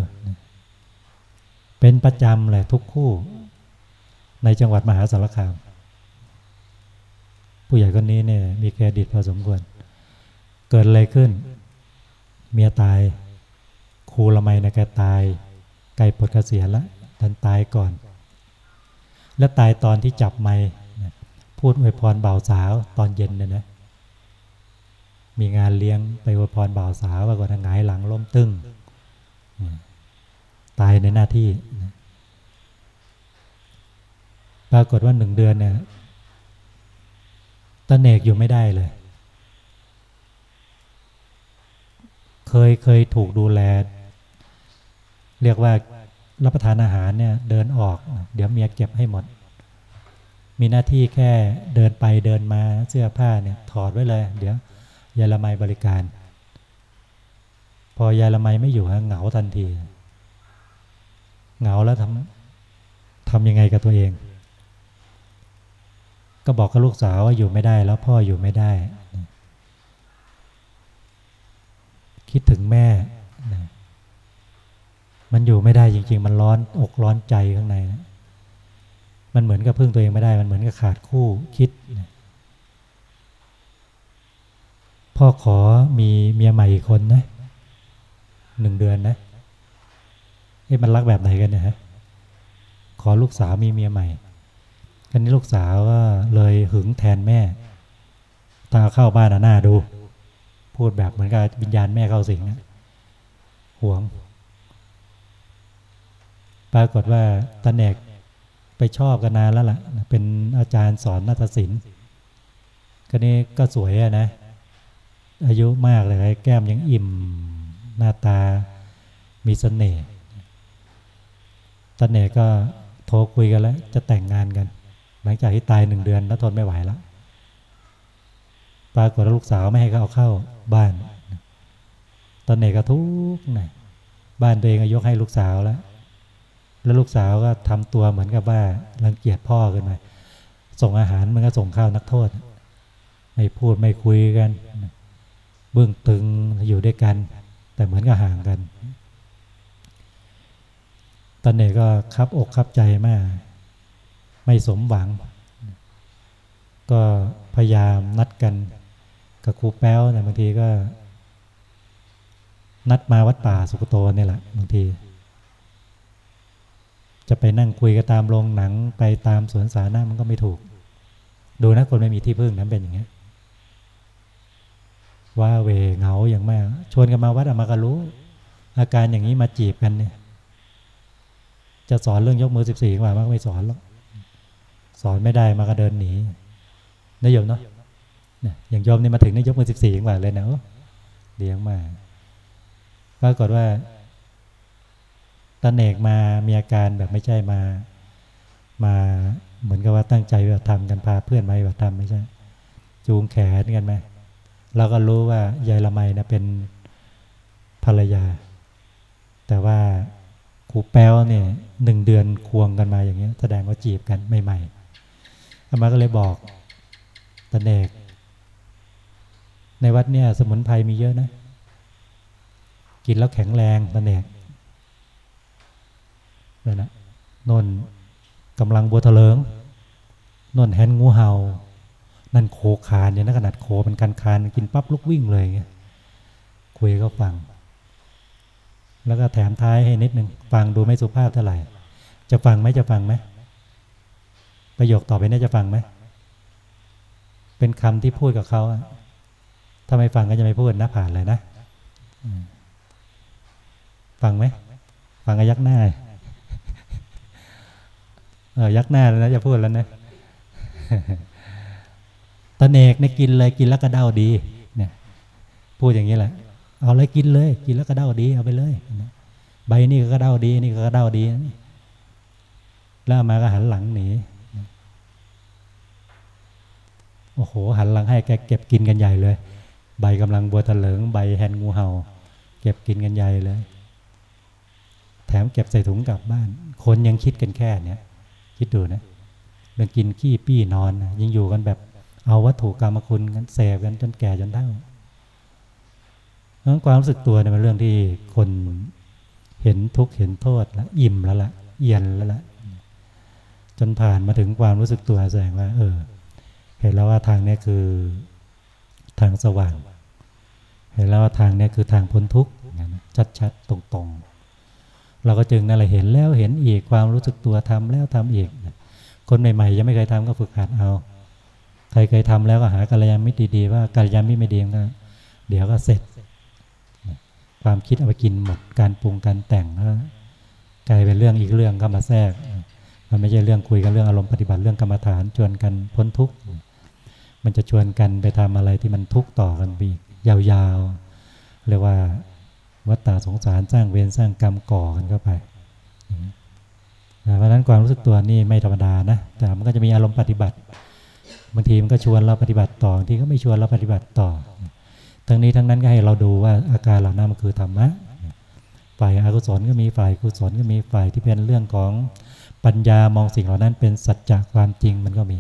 เป็นประจำเลยทุกคู่ ในจังหวัดมหาสารคาม ผู้ใหญ่คนนี้เนี่ยมีเครดิตพอสมควร เกิดอะไรขึ้น เมียตายครูละไมนะแกตายไก่ปลดเกษียณแล้วดันตายก่อน แล้วตายตอนที่จับไม้ พูดอวยพรบ่าวสาวตอนเย็นเนี่ยนะมีงานเลี้ยงไปอวยพรบ่าวสาวว่าก่อนหงายหลังล้มตึ้งตายในหน้าที่ปรากฏว่าหนึ่งเดือนเนี่ยตะเนกอยู่ไม่ได้เลย เคยเคยถูกดูแล เรียกว่ารับประทานอาหารเนี่ย เดินออก เดี๋ยวเมียเก็บให้หมด มีหน้าที่แค่เดินไปเดินมาเสื้อผ้าเนี่ยถอดไว้เลย เดี๋ยวยาละไมบริการ พอยาละไมไม่อยู่เหงาทันที เหงาแล้วทำทำยังไงกับตัวเอง ก็บอกกับลูกสาวว่าอยู่ไม่ได้แล้วพ่ออยู่ไม่ได้ คิดถึงแม่มันอยู่ไม่ได้จริง ๆ มันร้อนอกร้อนใจข้างในนะ มันเหมือนกับพึ่งตัวเองไม่ได้ มันเหมือนกับขาดคู่คิด พ่อขอมีเมียใหม่อีกคนนะหนึ่งเดือนนะเอ้มันรักแบบไหนกันเนี่ยฮะขอลูกสาวมีเมียใหม่กันนี้ลูกสาวก็เลยหึงแทนแม่ ตาเข้าบ้านหน้าดู พูดแบบเหมือนกับวิญญาณแม่เข้าสิงนะห่วง ปรากฏว่าตาแหนก ชอบกันนานแล้วล่ะ เป็นอาจารย์สอนนาฏศิลป์ก็นี้ก็สวยอะนะ อายุมากเลยแก้มยังอิ่ม หน้าตามีสเสน่ห์ตเนกก็โทรคุยกันแล้ว จะแต่งงานกัน หลังจากที่ตายหนึ่งเดือนแล้วทนไม่ไหวแล้วปรากฏว่าลูกสาวไม่ให้เขาเอาเข้าบ้านตอนเนกก็ทุกข์นะบ้านตัวเองก็ยกให้ลูกสาวแล้ว แล้วลูกสาวก็ทำตัวเหมือนกับว่ารังเกียจพ่อขึ้นมาส่งอาหารมันก็ส่งข้าวนักโทษ ไม่พูดไม่คุยกัน เบื้องตึงอยู่ด้วยกัน แต่เหมือนกับห่างกันตอนนี้ก็คับอกคับใจมาก ไม่สมหวัง ก็พยายามนัดกันกับครูแป้วเนี่ยบางทีก็ นัดมาวัดป่าสุกโตนี่แหละบางที จะไปนั่งคุยกันตามโรงหนังไปตามสวนสาธารณะมันก็ไม่ถูก ดูนะคนไม่มีที่พึ่งนั้นเป็นอย่างนี้ว่าเวเหงาอย่างมาก ชวนกันมาวัดอามากรู้ อาการอย่างนี้มาจีบกันเนี่ย จะสอนเรื่องยกมือสิบสี่ว่ามันไม่สอนหรอกสอนไม่ได้มาก็เดินหนีนายโยมเนาะเนี่ยอย่างโยมนี่มาถึงนี่ยกมือสิบสี่กว่าเลยนะเลี้ยงมาปรากฏว่า ตนเอกมามีอาการแบบไม่ใช่มา มาเหมือนกับว่าตั้งใจว่าทำกันพาเพื่อนมาว่าทำไม่ใช่ จูงแขนกันไหมเราก็รู้ว่ายายละไมนะเป็นภรรยา แต่ว่าครูแป้วเนี่ยหนึ่งเดือนควงกันมาอย่างเงี้ย แสดงว่าจีบกันใหม่ๆอามาก็เลยบอกตนเอกในวัดเนี่ยสมุนไพรมีเยอะนะ กินแล้วแข็งแรงตนเอก นั่นนะนนกำลังบัวทะเลิงนนแฮนงูเห่า นั่นโคคานเนี่ยนะขนาดโคเป็นการคานกินปั๊บลุกวิ่งเลยเงี้ยคุยก็ฟัง แล้วก็แถมท้ายให้นิดนึงฟังดูไม่สุภาพเท่าไหร่ จะฟังไหมจะฟังไหมประโยคต่อไปนี้จะฟังไหมเป็นคำที่พูดกับเขาถ้าไม่ฟังก็จะไม่พูดนะผ่านเลยนะฟังไหมฟังกยักหน้า เออยักหน้าแล้วนะจะพูดแล้วนะตะเนกเนี่ยกินเลยกินแล้วก็เด้าดี เนี่ย พูดอย่างนี้แหละ เอาเลยกินเลย กินแล้วก็เด้าดี เอาไปเลยใบนี่ก็เด้าดี นี่ก็เด้าดี แล้วมาก็หันหลังหนีโอ้โห หันหลังให้แกเก็บกินกันใหญ่เลย ใบกำลังบัวตะเหลิงใบแฮนงูเห่า เก็บกินกันใหญ่เลย แถมเก็บใส่ถุงกลับบ้าน คนยังคิดกันแค่เนี้ย คิดดูนะเรื่องกินขี้ปี้นอนนะยังอยู่กันแบบ เอาวัตถุกรรมคุณกันเสพกันจนแก่จนเฒ่าเพราะความรู้สึกตัวเนี่ยเป็นเรื่องที่คนเห็นทุกข์เห็นโทษแล้วอิ่มแล้วละเอียนแล้วละ่ะจนผ่านมาถึงความรู้สึกตัวแสดงว่า เออ เห็นแล้วว่าทางเนี้ยคือทางสว่าง เห็นแล้วว่าทางเนี้ยคือทางพ้นทุกข์ชัดๆตรงๆ เราก็จึงนั่นแหละเห็นแล้วเห็นอีกความรู้สึกตัวทำแล้วทำอีก คนใหม่ๆยังไม่เคยทำก็ฝึกหัดเอา ใครเคยทำแล้วก็หากัลยาณมิตรดีๆว่ากัลยาณมิตรไม่ดีก็เดี๋ยวก็เสร็จ ความคิดเอาไปกินหมดการปรุงการแต่งก็กลายเป็นเรื่องอีกเรื่องเข้ามาแทรก มันไม่ใช่เรื่องคุยกันเรื่องอารมณ์ปฏิบัติเรื่องกรรมฐานชวนกันพ้นทุกข์มันจะชวนกันไปทำอะไรที่มันทุกข์ต่อกันไปยาวๆเรียกว่า วัฏฏะสงสารสร้างเวรสร้างกรรมก่อกันเข้าไปเพราะฉะนั้นความรู้สึกตัวนี่ไม่ธรรมดานะ แต่มันก็จะมีอารมณ์ปฏิบัติบางทีมันก็ชวนเราปฏิบัติต่อบางทีก็ไม่ชวนเราปฏิบัติต่อ ทั้งนี้ทั้งนั้นก็ให้เราดูว่าอาการเหล่านั้นมันคือธรรมะ ฝ่ายอกุศลก็มีฝ่ายกุศลก็มีฝ่ายที่เป็นเรื่องของปัญญามองสิ่งเหล่านั้นเป็นสัจจะความจริงมันก็มี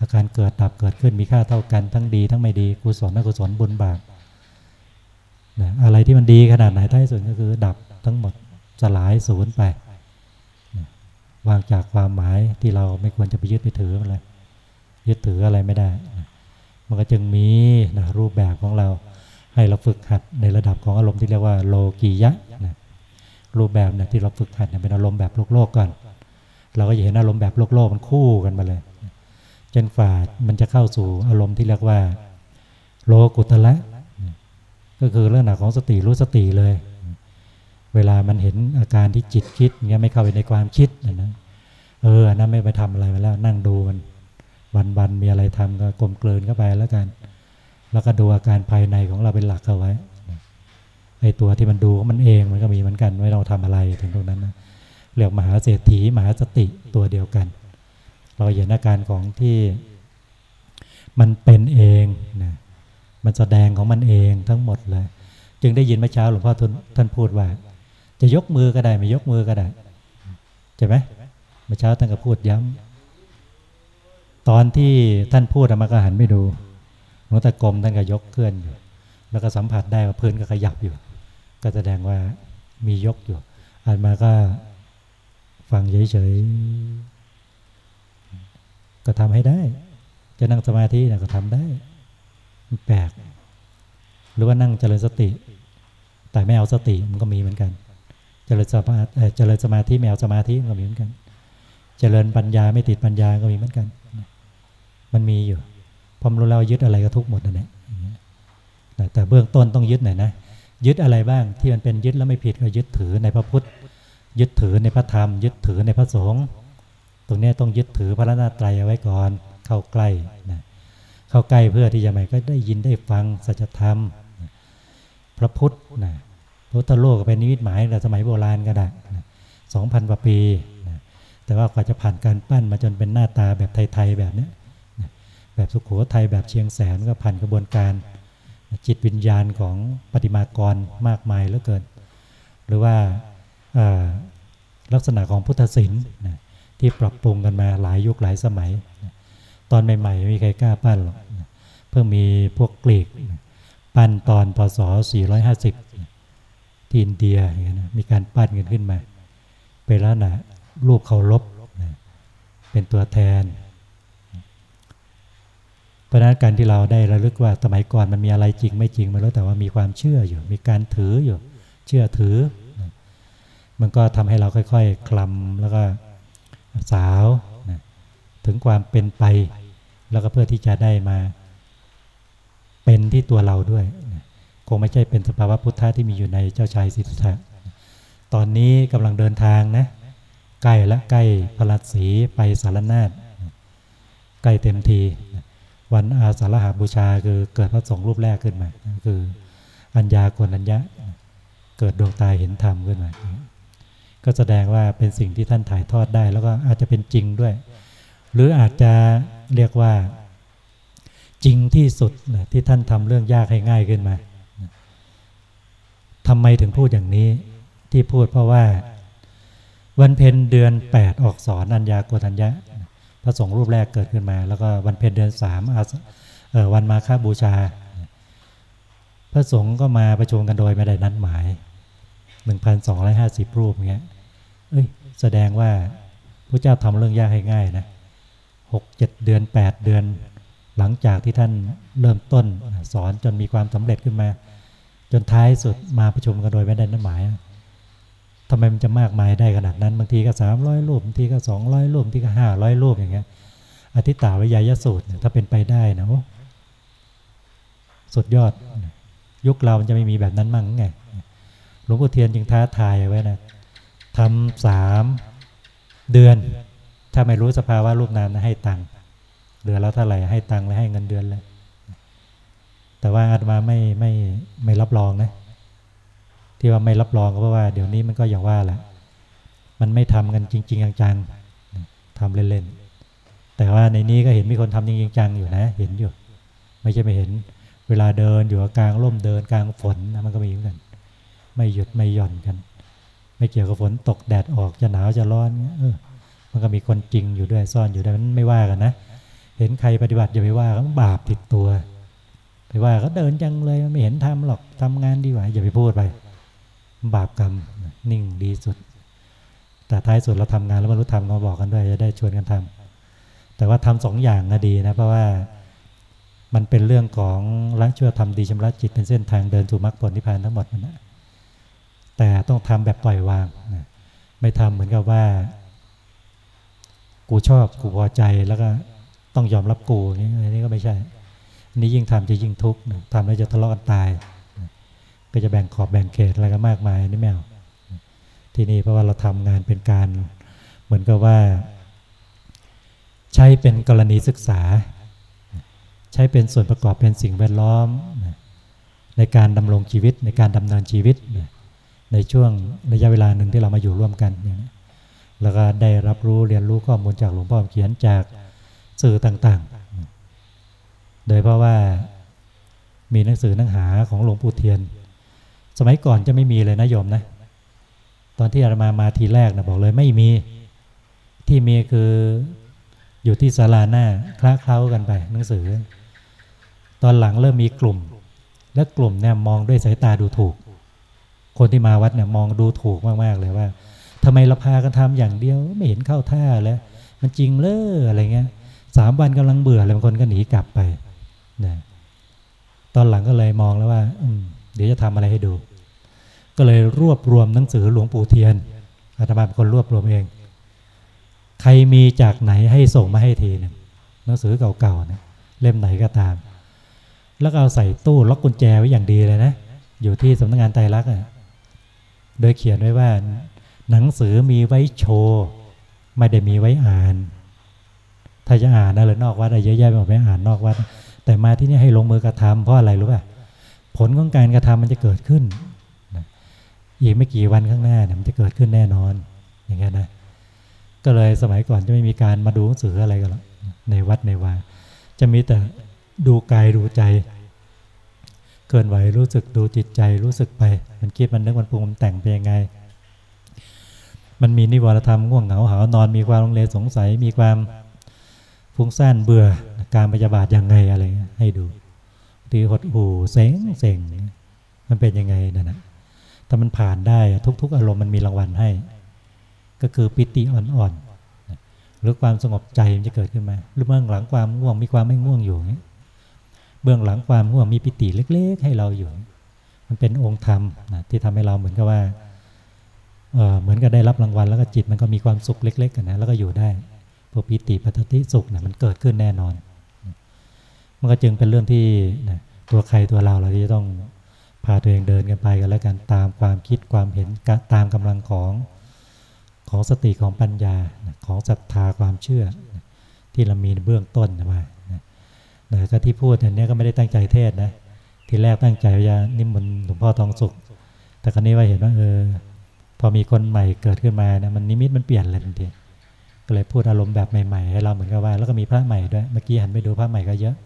อาการเกิดดับเกิดขึ้นมีค่าเท่ากันทั้งดีทั้งไม่ดีกุศลอกุศลบุญบาป นะอะไรที่มันดีขนาดไหนท้ายสุดก็คือ ดับทั้งหมดสลายสูญไปนะวางจากความหมายที่เราไม่ควรจะไปยึดไปถือมันเลยยึดถืออะไรไม่ได้นะมันก็จึงมีนะรูปแบบของเราให้เราฝึกหัดในระดับของอารมณ์ที่เรียกว่าโลกียะนะรูปแบบนะที่เราฝึกหัดเป็นอารมณ์แบบโลกโลกก่อน เราก็จะเห็นอารมณ์แบบโลกโลกมันคู่กันมาเลยจนฝ่ามันจะเข้าสู่อารมณ์ที่เรียกว่า โลกุตละ ก็คือเรื่องหนักของสติรู้สติเลย เวลามันเห็นอาการที่จิตคิดเงี้ยไม่เข้าไปในความคิดนะเออนั่นไม่ไปทำอะไรมาแล้ว นั่งดูมันวันๆมีอะไรทำก็กลมเกลืนเข้าไปแล้วกัน แล้วก็ดูอาการภายในของเราเป็นหลักเอาไว้ไอ้ตัวที่มันดูมันเองมันก็มีเหมือนกันไม่เราทำอะไรถึงตรงนั้นนะเรียกมหาเศรษฐีมหาสติตัวเดียวกัน เราเห็นอาการของที่มันเป็นเองนะ มันแสดงของมันเองทั้งหมดเลย จึงได้ยินเมื่อเช้าหลวงพ่อท่านพูดว่า จะยกมือก็ได้ ไม่ยกมือก็ได้ใช่ไหมเมื่อเช้าท่านก็พูดย้ำตอนที่ท่านพูดมาก็หันไปดูหลวงตากรมท่านก็ยกเคลื่อนอยู่ แล้วก็สัมผัสได้ว่าพื้นก็ขยับอยู่ ก็แสดงว่ามียกอยู่อันมาก็ฟังเฉยๆ ก็ทำให้ได้ จะนั่งสมาธินะก็ทำได้ แปลก หรือว่านั่งเจริญสติ แต่ไม่เอาสติมันก็มีเหมือนกัน เจริญสมาเจริญสมาธิไม่เอาสมาธิมันก็มีเหมือนกัน เจริญปัญญาไม่ติดปัญญาก็มีเหมือนกัน มันมีอยู่พอรู้แล้วยึดอะไรก็ทุกหมดนั่นแหละแต่เบื้องต้นต้องยึดหน่อยนะยึดอะไรบ้างที่มันเป็นยึดแล้วไม่ผิดก็ยึดถือในพระพุทธ ยึดถือในพระธรรม ยึดถือในพระสงฆ์ตรงนี้ต้องยึดถือพระนาตรัยเอาไว้ก่อนเข้าใกล้นะ เข้าใกล้เพื่อที่จะไม่ก็ได้ยินได้ฟังสัจธรรม พระพุทธนะพุทธโลกเป็นนิมิตหมายแต่สมัยโบราณก็ได้สองพันกว่าปีนะแต่ว่ากว่าจะผ่านการปั้นมาจนเป็นหน้าตาแบบไทยๆแบบนี้นะแบบสุขโขทัยแบบเชียงแสนก็ผ่านกระบวนการจิตวิญญาณของปฏิมากรมากมายเหลือเกิน หรือว่าลักษณะของพุทธศิลป์ที่ปรับปรุงกันมาหลายยุคหลายสมัย ตอนใหม่ๆไม่มีใครกล้าปั้นหรอกเพิ่งมีพวกกรีก ปั้นตอนพศ 450 ที่อินเดียอย่างนี้นะมีการปั้นกันขึ้นมา เป็นลักษณะรูปเคารพเป็นตัวแทน เพราะนั้นการที่เราได้ระลึกว่าสมัยก่อนมันมีอะไรจริงไม่จริงไม่รู้แต่ว่ามีความเชื่ออยู่ มีการถืออยู่ เชื่อถือ มันก็ทำให้เราค่อย ๆ คลำแล้วก็สาวถึงความเป็นไป แล้วก็เพื่อที่จะได้มาเป็นที่ตัวเราด้วย คงไม่ใช่เป็นสภาวะพุทธะที่มีอยู่ในเจ้าชายสิทธัตถะตอนนี้กำลังเดินทางนะ ใกล้และใกล้พระราศีไปสารนาฏใกล้เต็มที วันอาสาฬหาบูชาคือเกิดพระสงฆ์รูปแรกขึ้นมา คืออัญญาโกนัญญะ เกิดดวงตาเห็นธรรมขึ้นมา ก็แสดงว่าเป็นสิ่งที่ท่านถ่ายทอดได้ แล้วก็อาจจะเป็นจริงด้วย หรืออาจจะ เรียกว่า จริงที่สุดที่ท่านทำเรื่องยากให้ง่ายขึ้นมาทำไมถึงพูดอย่างนี้ที่พูดเพราะว่า วันเพ็ญเดือน 8 ออกสอนอัญญาโกธัญญะพระสงฆ์รูปแรกเกิดขึ้นมา แล้วก็วันเพ็ญเดือน3อาสเอ่อวันมาฆบูชา พระสงฆ์ก็มาประชุมกันโดยไม่ได้นัดหมาย 1,250 รูปเงี้ยเอ้ยแสดงว่าพระเจ้าทำเรื่องยากให้ง่ายนะ หกเจ็ดเดือน8เดือน หลังจากที่ท่านเริ่มต้นสอนจนมีความสำเร็จขึ้นมา จนท้ายสุดมาประชุมกันโดยไม่ได้นัดหมายทำไมมันจะมากมายได้ขนาดนั้นบางทีก็สามร้อยรูปบางทีก็สองร้อยรูปบางทีก็ห้าร้อยรูปอย่างเงี้ยอธิตาวิยายสูตรถ้าเป็นไปได้นะโอสุดยอด ยุคเรามันจะไม่มีแบบนั้นมั่งไงหลวงพ่อเทียนจึงท้าทายไว้นะทำสามเดือน ถ้าไม่รู้สภาวะรูปนามนะให้ตังค์เดือนแล้วเท่าไหร่ให้ตังค์เลยให้เงินเดือนเลยแต่ว่าอาตมาไม่ไม่ไม่รับรองนะ ที่ว่าไม่รับรองก็เพราะว่าเดี๋ยวนี้มันก็อย่างว่าแหละมันไม่ทำกันจริง ๆ จังๆทำเล่นๆแต่ว่าในนี้ก็เห็นมีคนทำจริงๆจังอยู่นะ เห็นอยู่ ไม่ใช่ไม่เห็น เวลาเดินอยู่กลางร่มเดินกลางฝนนะมันก็มีเหมือนกัน ไม่หยุดไม่หย่อนกัน ไม่เกี่ยวกับฝนตกแดดออกจะหนาวจะร้อนเออ มันก็มีคนจริงอยู่ด้วยซ่อนอยู่ด้วยมันไม่ว่ากันนะ เห็นใครปฏิบัติอย่าไปว่าเขาบาปติดตัว ไปว่าเขาเดินจังเลยมันไม่เห็นทำหรอกทำงานดีกว่าอย่าไปพูดไป บาปกรรมนิ่งดีสุด แต่ท้ายสุดเราทำงานแล้วบรรลุธรรมาบอกกันด้วยจะได้ชวนกันทำแต่ว่าทำสองอย่างก็ดีนะเพราะว่ามันเป็นเรื่องของละชั่วทำดีชำระจิตเป็นเส้นทางเดินสู่มรรคผลนิพพานทั้งหมดนั่นแหละแต่ต้องทำแบบปล่อยวางนะไม่ทำเหมือนกับว่า กูชอบกูพอใจแล้วก็ต้องยอมรับกูอย่างนี้อันนี้ก็ไม่ใช่นี้ยิ่งทำจะยิ่งทุกข์ทำแล้วจะทะเลาะกันตาย ก็จะแบ่งขอบแบ่งเขตอะไรกันมากมายนี่แมวที่นี่เพราะว่าเราทำงานเป็นการเหมือนกับว่า ใช้เป็นกรณีศึกษา ใช้เป็นส่วนประกอบเป็นสิ่งแวดล้อม ในการดำรงชีวิตในการดำเนินชีวิต ในช่วงระยะเวลาหนึ่งที่เรามาอยู่ร่วมกันอย่างนี้ แล้วก็ได้รับรู้เรียนรู้ข้อมูลจากหลวงพ่อเขียนจากสื่อต่างๆ โดยเพราะว่ามีหนังสือหนังหาของหลวงปู่เทียน สมัยก่อนจะไม่มีเลยนะโยมนะ ตอนที่อาตมามาทีแรกนะบอกเลยไม่มีที่มีคืออยู่ที่ศาลาหน้าคล้าเคล้ากันไป หนังสือ ตอนหลังเริ่มมีกลุ่ม และกลุ่มเนี่ยมองด้วยสายตาดูถูก คนที่มาวัดเนี่ยมองดูถูกมากๆเลยว่า ทำไมเราพากันทำอย่างเดียวไม่เห็นเข้าท่าเลยมันจริงเลยอะไรเงี้ยสามวันกำลังเบื่อเลยบางคนก็หนีกลับไปนะตอนหลังก็เลยมองแล้วว่า อืมเดี๋ยวจะทำอะไรให้ดู ก็เลยรวบรวมหนังสือหลวงปู่เทียนอาตมาเป็นคนรวบรวมเอง ใครมีจากไหนให้ส่งมาให้ทีหนึ่งหนังสือเก่าๆนะเล่มไหนก็ตาม แล้วเอาใส่ตู้ล็อกกุญแจไว้อย่างดีเลยนะ อยู่ที่สำนักงานไตรลักษณ์โดยเขียนไว้ว่า หนังสือมีไว้โชว์ ไม่ได้มีไว้อ่าน ถ้าจะอ่านนะหรือนอกวัดอะไรเยอะแยะไปหมดไปอ่านนอกวัด แต่มาที่นี่ให้ลงมือกระทำเพราะอะไรรู้ป่ะผลของการกระทำมันจะเกิดขึ้นอีกไม่กี่วันข้างหน้าเนี่ยมันจะเกิดขึ้นแน่นอน อย่างเงี้ยนะ ก็เลยสมัยก่อนจะไม่มีการมาดูหนังสืออะไรกันหรอกในวัดในวาจะมีแต่ดูกายดูใจ เกินไหวรู้สึกดูจิตใจรู้สึกไป มันคิดมันนึกมันปรุงมันแต่งเป็นยังไง มันมีนิวรธรรมง่วงเหงาหานอนมีความลงเลสงสัย มีความฟุ้งซ่านเบื่อการปฏิบัติยังไงอะไรให้ดูทีหดหูเซ็งเซ็งมันเป็นยังไงนั่นนะถ้ามันผ่านได้ทุก ๆ อารมณ์มันมีรางวัลให้ ก็คือปิติอ่อนๆหรือความสงบใจมันจะเกิดขึ้นมา หรือเบื้องหลังความง่วงมีความไม่ง่วงอยู่เบื้องหลังความง่วงมีปิติเล็ก ๆ ให้เราอยู่ มันเป็นองค์ธรรมนะที่ทำให้เราเหมือนกับว่า เหมือนกับได้รับรางวัลแล้วก็จิตมันก็มีความสุขเล็กๆกันนะแล้วก็อยู่ได้พวกปิติปัตติสุขนะมันเกิดขึ้นแน่นอน มันก็จึงเป็นเรื่องที่นะตัวใครตัวเราเราจะต้องพาตัวเองเดินกันไปกันแล้วกันตามความคิดความเห็นตามกำลังของของสติของปัญญาของศรัทธาความเชื่อ ที่เรามีเบื้องต้นมาแต่ก็ที่พูดเนี่ยก็ไม่ได้ตั้งใจเทศนะ ทีแรกตั้งใจว่านิมนต์หลวงพ่อทองสุข แต่ครั้นี้ว่าเห็นว่าเออ พอมีคนใหม่เกิดขึ้นมานะมันนิมิตมันเปลี่ยนเลยทันทีก็เลยพูดอารมณ์แบบใหม่ๆให้เราเหมือนกับว่า แล้วก็มีพระใหม่ด้วยเมื่อกี้หันไปดูพระใหม่ก็เยอะ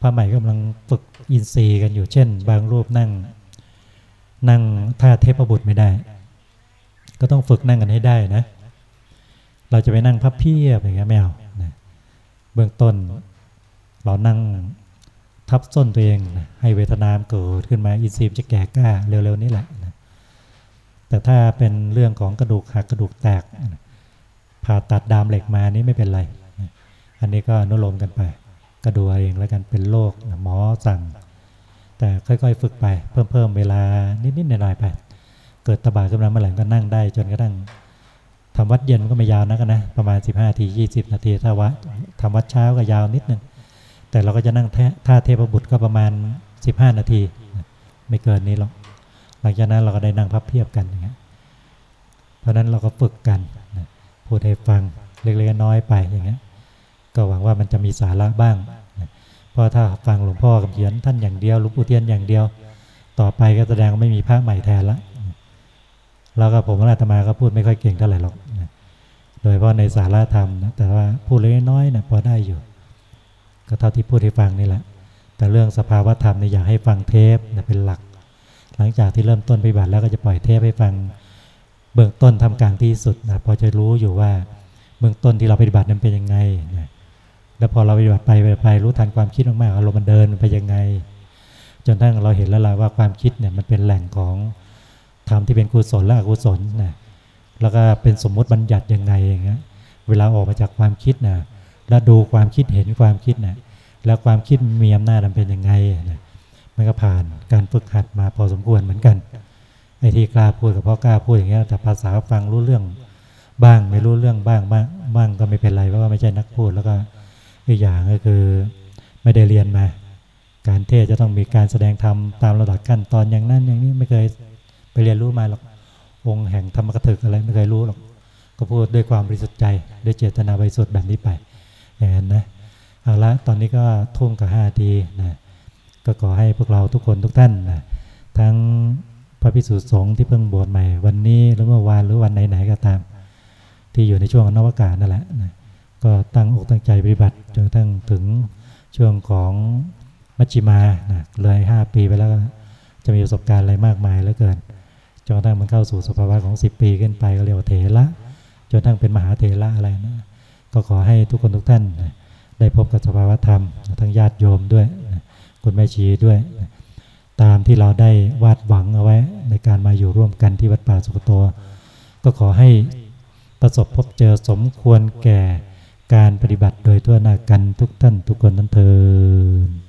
พระใหม่กำลังฝึกอินทรีย์กันอยู่เช่น บางรูปนั่ง นั่งท่าเทพบุตรไม่ได้ ก็ต้องฝึกนั่งกันให้ได้นะ เราจะไปนั่งพับเพียบอย่างเงี้ยไม่เอานะเบื้องต้น เรานั่งทับส้นตัวเองนะให้เวทนามเกิดขึ้นมาอินทรีย์จะแก่กล้าเร็วๆนี้แหละนะ แต่ถ้าเป็นเรื่องของกระดูกหักกระดูกแตกผ่าตัดดามเหล็กมานี่ไม่เป็นไร อันนี้ก็นุโลมกันไป ก็ดูเอาเองแล้วกันเป็นโรคหมอสั่ง แต่ค่อยๆ ฝึกไป เพิ่มเพิ่มเวลานิดๆหน่อยๆไป เกิดตบาขึ้นมาเมื่อไหร่ก็นั่งได้ จนกระทั่งทำวัดเย็นมันก็ไม่ยาวนักนะ ประมาณ 15นาที20 นาทีถ้าวัดทำวัดเช้าก็ยาวนิดนึง แต่เราก็จะนั่งแท่าเทพบุตรก็ประมาณ 15 นาที ไม่เกินนี้หรอก ลังจากนั้นเราก็ได้นั่งพับเพียบกันอย่างเงี้ยเพราะนั้นเราก็ฝึกกันพูดให้ฟังเล็กๆน้อยๆไปอย่างเงี้ยก็หวังว่ามันจะมีสาระบ้างเพราะถ้าฟังหลวงพ่อกับเขียนท่านอย่างเดียวหลวงปู่เทียนอย่างเดียว ต่อไปก็แสดงไม่มีพระใหม่แทนละแล้วก็ผมว่าอาตมาก็พูดไม่ค่อยเก่งเท่าไหร่หรอกโดยเฉพาะในสาระธรรมนะแต่ว่าพูดเล็กน้อยนะพอได้อยู่ ก็เท่าที่พูดให้ฟังนี่แหละ แต่เรื่องสภาวธรรมเนี่ยอยากให้ฟังเทปนะเป็นหลัก หลังจากที่เริ่มต้นปฏิบัติแล้วก็จะปล่อยเทปให้ฟังเบื้องต้นทำกลางที่สุดนะพอจะรู้อยู่ว่าเบื้องต้นที่เราปฏิบัตินั้นเป็นยังไงนะแล้วพอเราปฏิบัติไปไปไปรู้ทันความคิดมากๆอารมณ์มันเดินมันไปยังไง จนทั้งเราเห็นแล้วล่ะว่าความคิดเนี่ยมันเป็นแหล่งของธรรมที่เป็นกุศลและอกุศลนะแล้วก็เป็นสมมติบัญญัติยังไงอย่างเงี้ยเวลาออกมาจากความคิดนะแล้วดูความคิดเห็นความคิดนะแล้วความคิดมีอำนาจมันเป็นยังไงนะ มันก็ผ่านการฝึกหัดมาพอสมควรเหมือนกันไอ้ที่กล้าพูดกับพ่อกล้าพูดอย่างเงี้ยแต่ภาษาฟังรู้เรื่องบ้างไม่รู้เรื่องบ้างบ้างบ้างก็ไม่เป็นไรเพราะว่าไม่ใช่นักพูด แล้วก็อีกอย่างก็คือไม่ได้เรียนมา การเทศจะต้องมีการแสดงธรรมตามระดับขั้นตอนอย่างนั้นอย่างนี้ไม่เคยไปเรียนรู้มาหรอกองค์แห่งธรรมกถึกอะไรไม่เคยรู้หรอกก็พูดด้วยความบริสุทธิ์ใจด้วยเจตนาบริสุทธิ์แบบนี้ไปอย่างนั้นนะเอาละตอนนี้ก็ทุ่มกับห้าทีนะ ก็ขอให้พวกเราทุกคนทุกท่านนะทั้งพระพิสุสงฆ์ที่เพิ่งบวชใหม่ วันนี้หรือเมื่อวานหรือวันไหนๆก็ตาม ที่อยู่ในช่วงนวกาศนั่นแหละนะก็ตั้งอกตั้งใจปฏิบัติจนกระทั่งถึงช่วงของมัชชิมานะเลยห้าปีไปแล้วจะมีประสบการณ์อะไรมากมายเหลือเกินจนกระทั่งมันเข้าสู่สภาวะของ 10 ปีขึ้นไปก็เรียกว่าเถระจนกระทั่งเป็นมหาเถระอะไรนะก็ขอให้ทุกคนทุกท่าน ได้พบกับสภาวะธรรมทั้งญาติโยมด้วย คุณแม่ชีด้วย ตามที่เราได้วาดหวังเอาไว้ในการมาอยู่ร่วมกันที่วัดป่าสุขโต ก็ขอให้ประสบพบเจอสมควรแก่การปฏิบัติโดยทั่วหน้ากันทุกท่านทุกคนนั้นเทิน